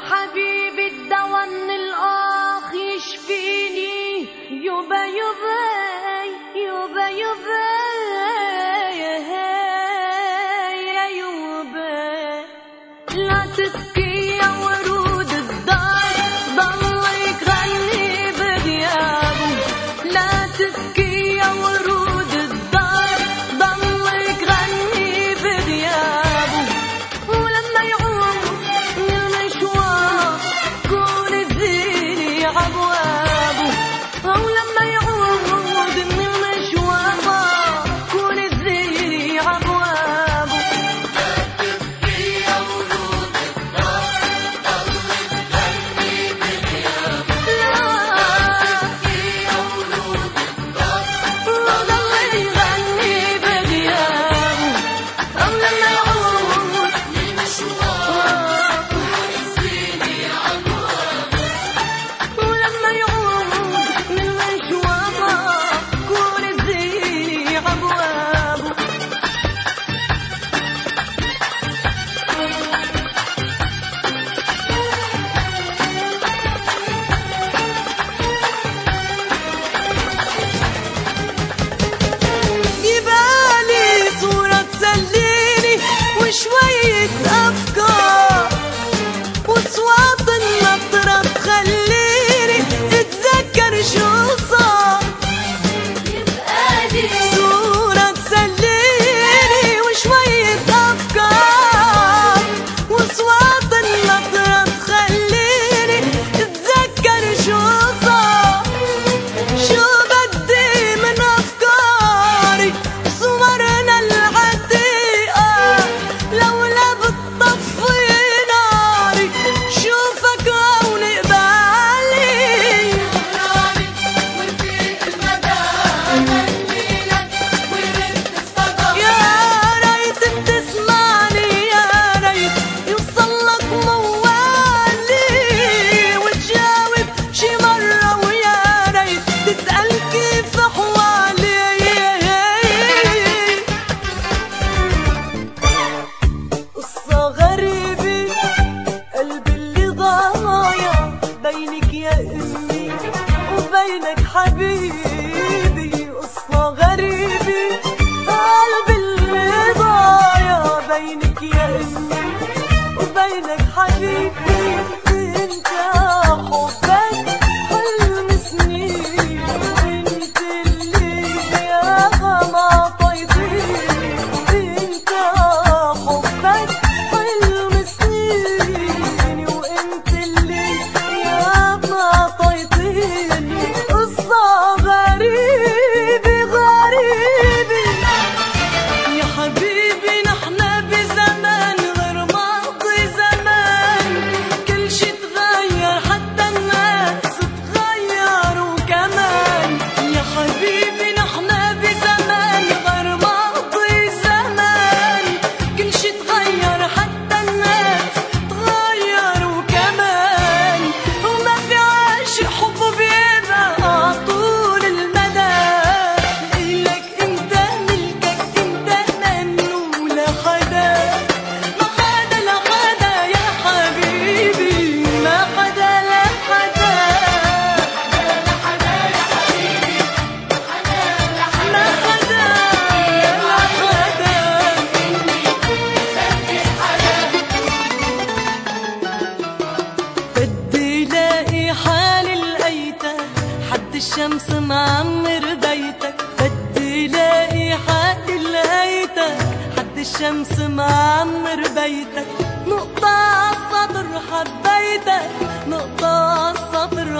حبيبي الدواء من الآخ يشفيني. يوبا يوبا يوبا يوبا يا يبا. لا تبكي يا ورود الدار ضلك غني بغيابه لا تبكي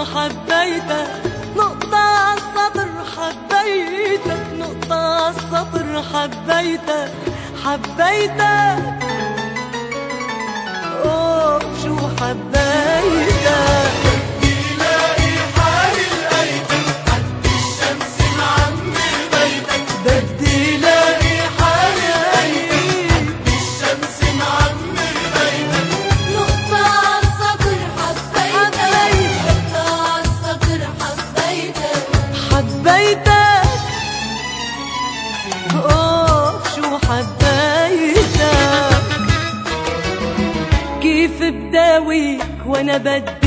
حبيتك نقطة عالسطر حبيتك نقطة عالسطر حبيتك حبيتك أوه شو حبيتك أبد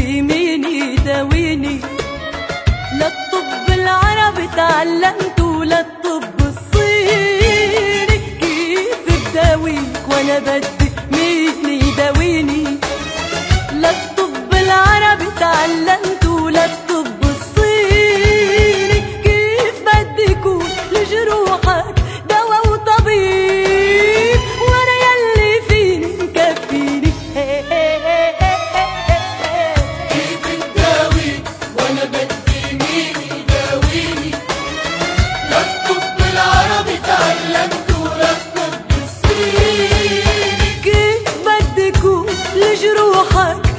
hak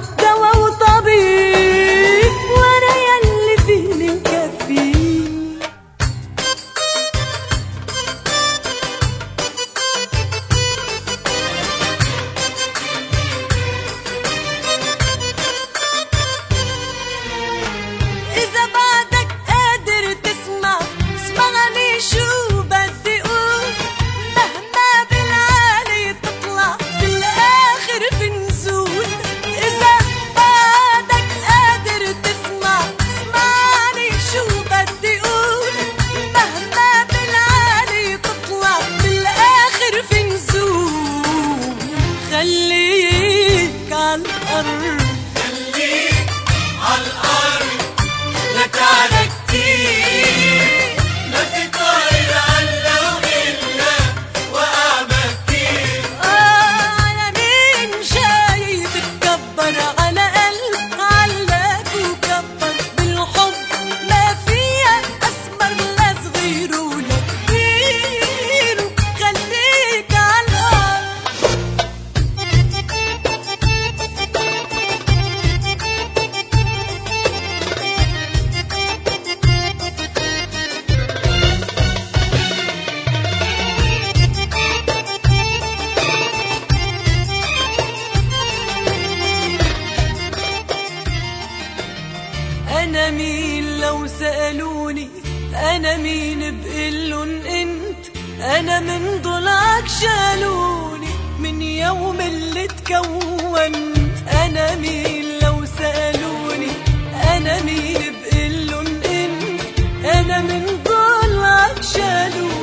مين لو سألوني؟ أنا مين بقلن أنت؟ أنا من ضلعك شالوني من يوم اللي تكونت أنا مين لو سألوني؟ أنا مين بقلن أنت؟ أنا من ضلعك شالوني.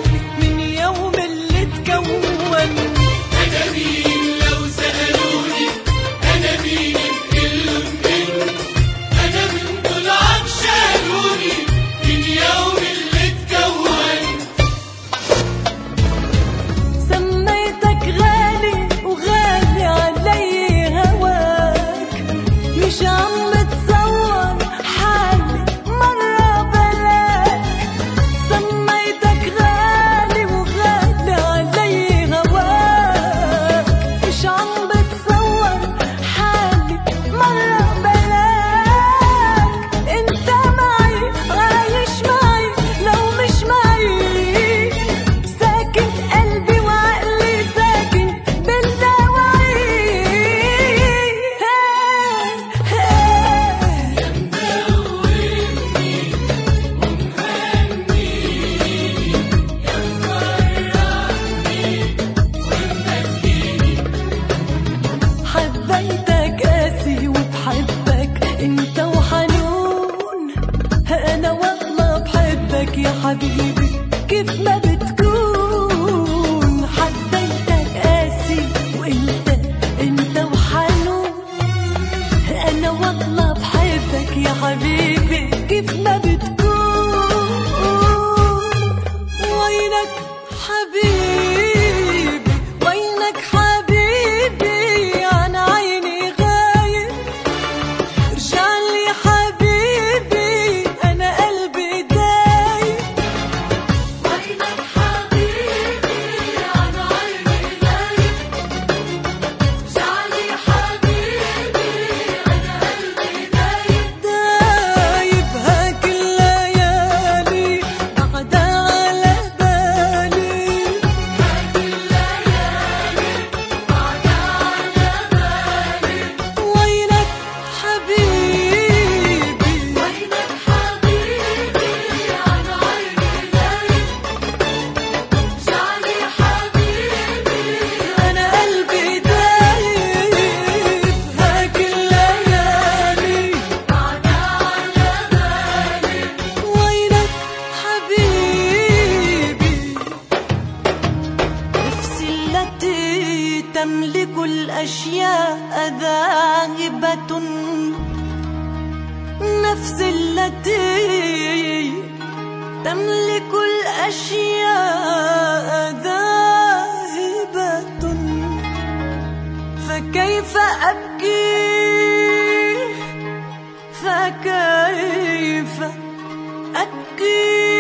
I believe. تملك الأشياء ذاهبة نفس التي تملك الأشياء ذاهبة فكيف أبكي؟ فكيف أبكي؟